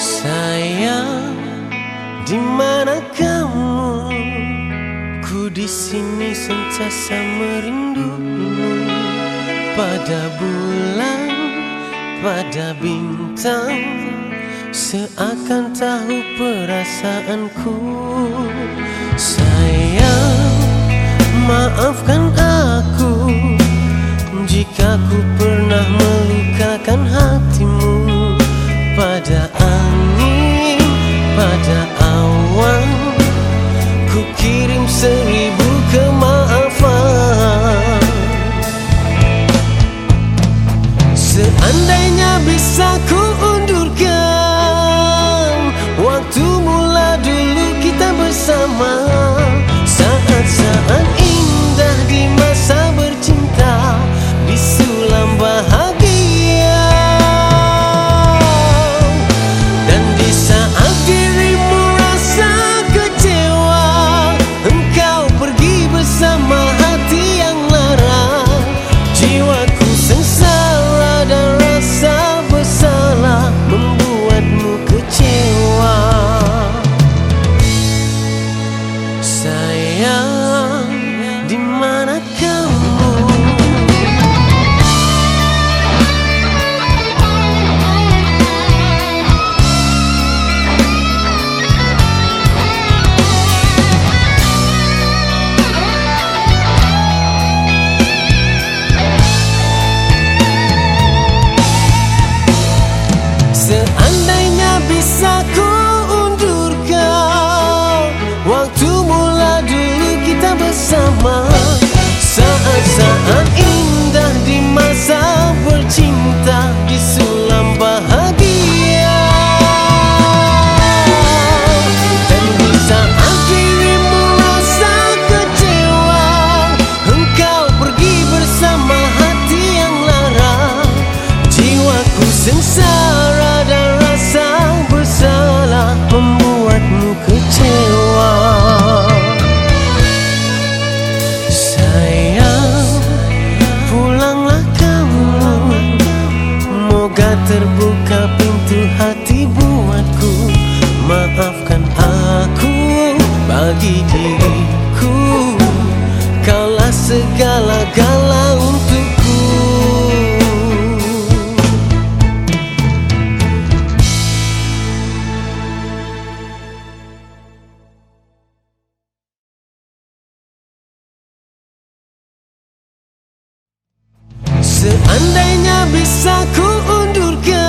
Sayang, di mana kamu? Ku di sini sentiasa merindumu pada bulan, pada bintang, seakan tahu perasaanku. Sayang, maafkan aku jika ku pernah melukakan yeah. terbuka pintu hati buatku. Maafkan aku bagi diriku. Kaulah segala-galanya Seandainya bisa ku undurkan